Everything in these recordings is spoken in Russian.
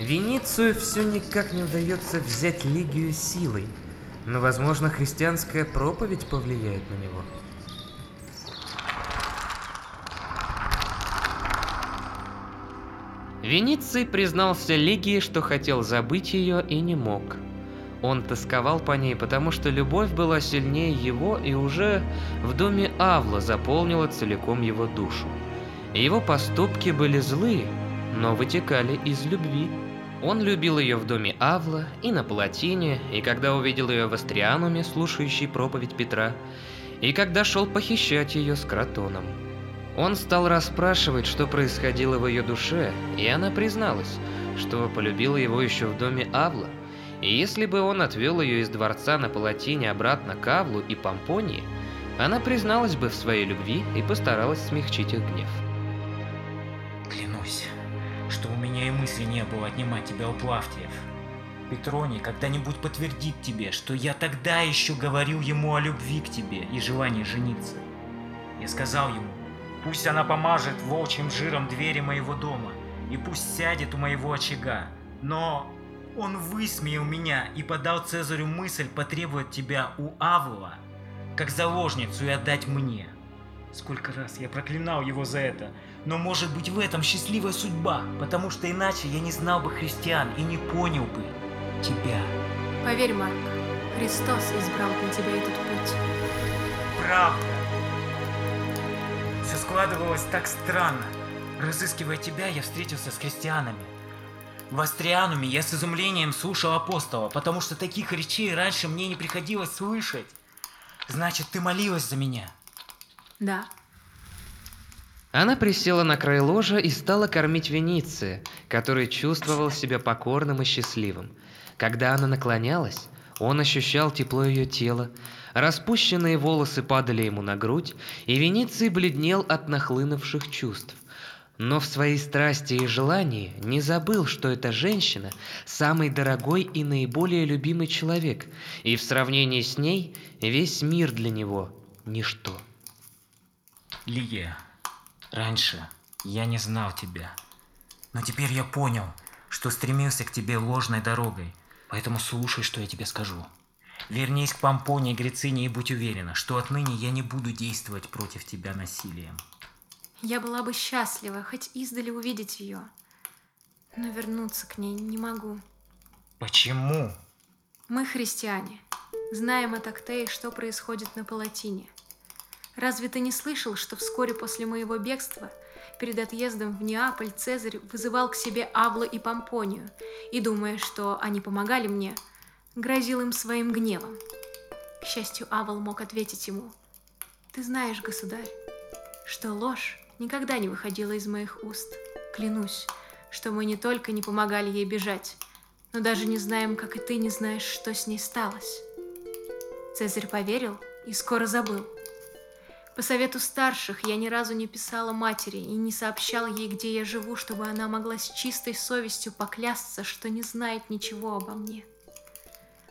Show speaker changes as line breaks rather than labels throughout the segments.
Веницию все никак не удается взять Лигию силой, но, возможно, христианская проповедь повлияет на него. Вениций признался Лигии, что хотел забыть ее и не мог. Он тосковал по ней, потому что любовь была сильнее его и уже в доме Авла заполнила целиком его душу. Его поступки были злые, но вытекали из любви. Он любил ее в доме Авла и на Палатине, и когда увидел ее в Астриануме, слушающей проповедь Петра, и когда шел похищать ее с Кротоном. Он стал расспрашивать, что происходило в ее душе, и она призналась, что полюбила его еще в доме Авла. И если бы он отвел ее из дворца на Палатине обратно к Авлу и Помпонии, она призналась бы в своей любви и постаралась смягчить их гнев.
Что у меня и мысли не было отнимать тебя у Плавтиев. Петроний когда-нибудь подтвердит тебе, что я тогда еще говорил ему о любви к тебе и желании жениться. Я сказал ему, Пусть она помажет волчьим жиром двери моего дома, и пусть сядет у моего очага. Но он высмеял меня и подал Цезарю мысль потребовать тебя у Авла, как заложницу и отдать мне. Сколько раз я проклинал его за это, но может быть в этом счастливая судьба, потому что иначе я не знал бы христиан и не понял бы тебя.
Поверь, Марк, Христос избрал для тебя этот путь.
Правда складывалось так странно. Разыскивая тебя, я встретился с христианами. В Астриануме я с изумлением слушал апостола, потому что таких речей раньше мне не приходилось слышать. Значит, ты молилась за меня?
Да.
Она присела на край ложа и стала кормить Вениция, который чувствовал себя покорным и счастливым. Когда она наклонялась, он ощущал тепло ее тела, Распущенные волосы падали ему на грудь, и Вениций бледнел от нахлынувших чувств. Но в своей страсти и желании не забыл, что эта женщина – самый дорогой и наиболее любимый человек, и в сравнении с ней весь мир для него – ничто.
Лия, раньше я не знал тебя, но теперь я понял, что стремился к тебе ложной дорогой, поэтому слушай, что я тебе скажу. Вернись к Помпоне и Грицине и будь уверена, что отныне я не буду действовать против тебя насилием.
Я была бы счастлива хоть издали увидеть ее, но вернуться к ней не могу.
Почему?
Мы христиане, знаем от Актеи, что происходит на Палатине. Разве ты не слышал, что вскоре после моего бегства перед отъездом в Неаполь Цезарь вызывал к себе Авла и Помпонию, и, думая, что они помогали мне, грозил им своим гневом. К счастью, Авал мог ответить ему, «Ты знаешь, государь, что ложь никогда не выходила из моих уст. Клянусь, что мы не только не помогали ей бежать, но даже не знаем, как и ты не знаешь, что с ней сталось». Цезарь поверил и скоро забыл. По совету старших я ни разу не писала матери и не сообщала ей, где я живу, чтобы она могла с чистой совестью поклясться, что не знает ничего обо мне.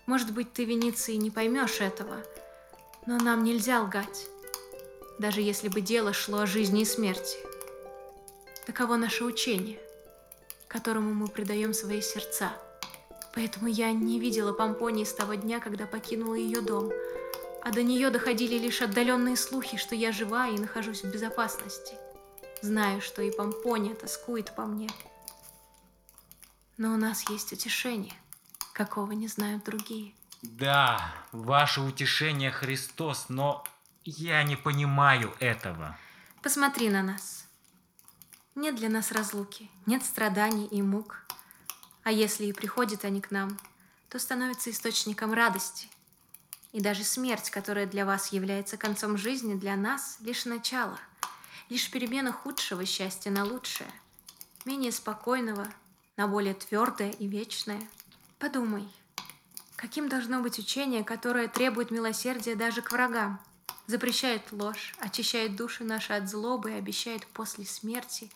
Может быть, ты, Венеции, не поймешь этого, но нам нельзя лгать, даже если бы дело шло о жизни и смерти. Таково наше учение, которому мы предаем свои сердца. Поэтому я не видела Помпонии с того дня, когда покинула ее дом, а до нее доходили лишь отдаленные слухи, что я жива и нахожусь в безопасности. Знаю, что и Помпония тоскует по мне. Но у нас есть утешение – какого не знают другие.
Да, ваше утешение Христос, но я не понимаю этого.
Посмотри на нас. Нет для нас разлуки, нет страданий и мук. А если и приходят они к нам, то становятся источником радости. И даже смерть, которая для вас является концом жизни, для нас лишь начало, лишь перемена худшего счастья на лучшее, менее спокойного на более твердое и вечное – Подумай, каким должно быть учение, которое требует милосердия даже к врагам, запрещает ложь, очищает души наши от злобы и обещает после смерти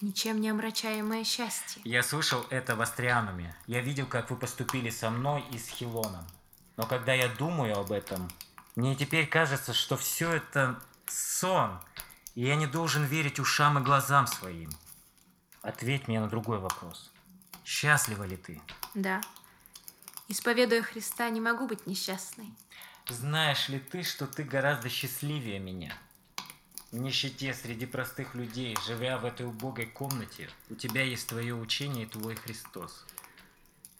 ничем не омрачаемое счастье.
Я слышал это в Астриануме. Я видел, как вы поступили со мной и с Хилоном. Но когда я думаю об этом, мне теперь кажется, что все это сон, и я не должен верить ушам и глазам своим. Ответь мне на другой вопрос. Счастлива ли ты?
Да. Исповедуя Христа, не могу быть несчастной.
Знаешь ли ты, что ты гораздо счастливее меня? В нищете среди простых людей, живя в этой убогой комнате, у тебя есть твое учение и твой Христос.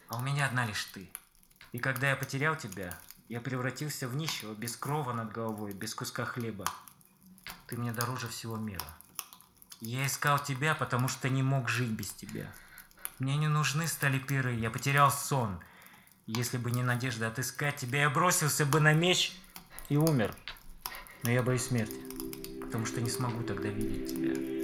А у меня одна лишь ты. И когда я потерял тебя, я превратился в нищего, без крова над головой, без куска хлеба. Ты мне дороже всего мира. Я искал тебя, потому что не мог жить без тебя. Мне не нужны стали пиры, я потерял сон. Если бы не надежда отыскать тебя, я бросился бы на меч и умер. Но я боюсь смерти, потому что не смогу тогда видеть тебя.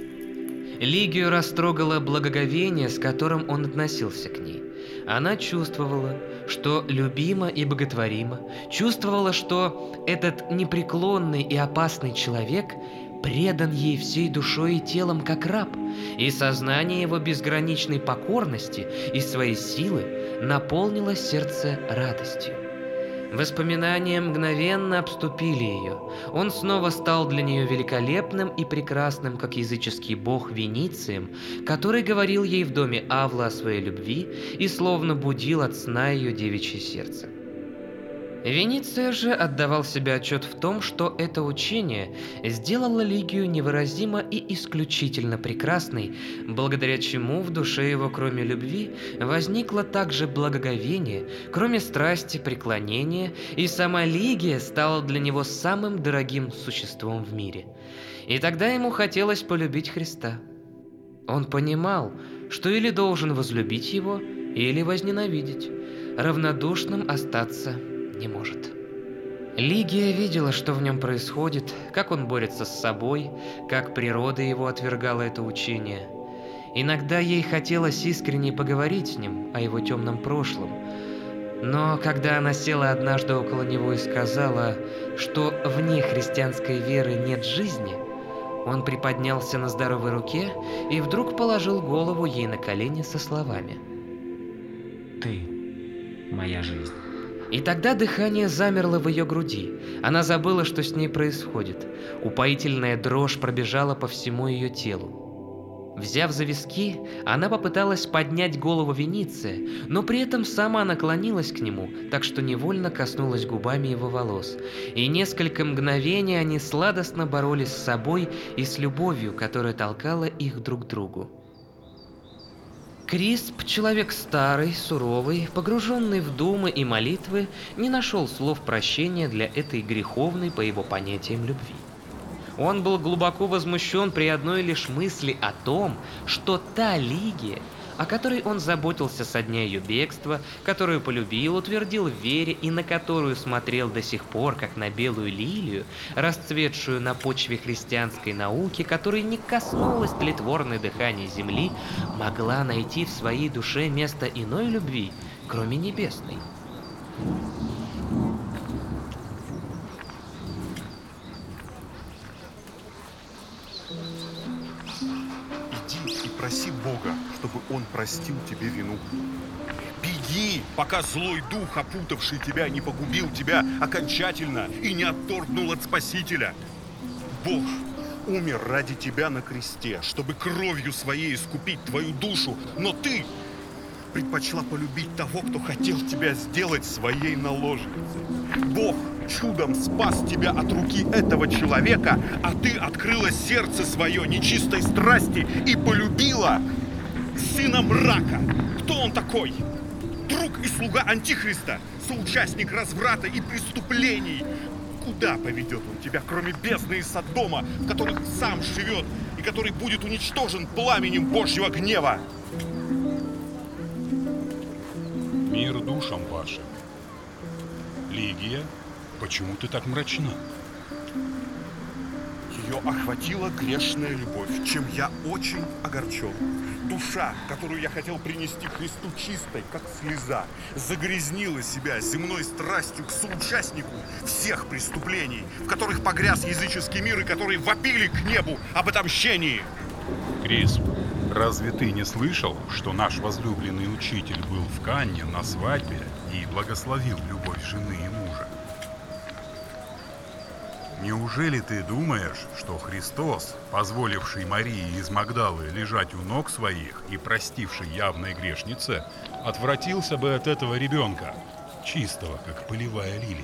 Лигию растрогало благоговение, с которым он относился к ней. Она чувствовала, что любима и боготворима, чувствовала, что этот непреклонный и опасный человек предан ей всей душой и телом как раб, и сознание его безграничной покорности и своей силы наполнило сердце радостью. Воспоминания мгновенно обступили ее. Он снова стал для нее великолепным и прекрасным, как языческий бог Веницием, который говорил ей в доме Авла о своей любви и словно будил от сна ее девичье сердце. Вениция же отдавал себе отчет в том, что это учение сделало Лигию невыразимо и исключительно прекрасной, благодаря чему в душе его, кроме любви, возникло также благоговение, кроме страсти, преклонения, и сама Лигия стала для него самым дорогим существом в мире. И тогда ему хотелось полюбить Христа. Он понимал, что или должен возлюбить его, или возненавидеть, равнодушным остаться не может. Лигия видела, что в нем происходит, как он борется с собой, как природа его отвергала это учение. Иногда ей хотелось искренне поговорить с ним о его темном прошлом. Но когда она села однажды около него и сказала, что вне христианской веры нет жизни, он приподнялся на здоровой руке и вдруг положил голову ей на колени со словами.
Ты моя жизнь.
И тогда дыхание замерло в ее груди. Она забыла, что с ней происходит. Упоительная дрожь пробежала по всему ее телу. Взяв за виски, она попыталась поднять голову Вениция, но при этом сама наклонилась к нему, так что невольно коснулась губами его волос. И несколько мгновений они сладостно боролись с собой и с любовью, которая толкала их друг к другу. Крисп, человек старый, суровый, погруженный в думы и молитвы, не нашел слов прощения для этой греховной, по его понятиям, любви. Он был глубоко возмущен при одной лишь мысли о том, что та Лигия, о которой он заботился со дня ее бегства, которую полюбил, утвердил в вере и на которую смотрел до сих пор, как на белую лилию, расцветшую на почве христианской науки, которой не коснулось тлетворное дыхание земли, могла найти в своей душе место иной любви, кроме небесной.
Он простил тебе вину. Беги, пока злой дух, опутавший тебя, не погубил тебя окончательно и не отторгнул от Спасителя. Бог умер ради тебя на кресте, чтобы кровью своей искупить твою душу, но ты предпочла полюбить того, кто хотел тебя сделать своей наложницей. Бог чудом спас тебя от руки этого человека, а ты открыла сердце свое нечистой страсти и полюбила сына мрака. Кто он такой? Друг и слуга Антихриста, соучастник разврата и преступлений. Куда поведет он тебя, кроме бездны и Содома, в которых сам живет и который будет уничтожен пламенем Божьего гнева?
Мир душам вашим. Лигия Почему ты так мрачна?
Ее охватила грешная любовь, чем я очень огорчен. Душа, которую я хотел принести Христу чистой, как слеза, загрязнила себя земной страстью к соучастнику всех преступлений, в которых погряз языческий мир и которые вопили к небу об отомщении.
Крис, разве ты не слышал, что наш возлюбленный учитель был в Канне на свадьбе и благословил любовь жены и мужа? Неужели ты думаешь, что Христос, позволивший Марии из Магдалы лежать у ног своих и простивший явной грешнице, отвратился бы от этого ребенка, чистого, как полевая лилия?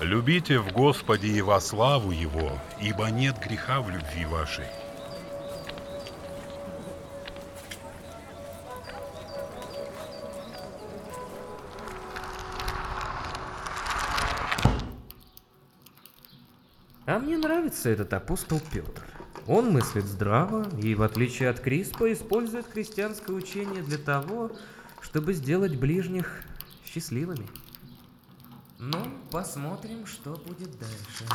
Любите в Господе и во славу Его, ибо нет греха в любви вашей.
А мне нравится этот апостол Петр. Он мыслит здраво и, в отличие от Криспа, использует христианское учение для того, чтобы сделать ближних счастливыми. Ну, посмотрим, что будет дальше.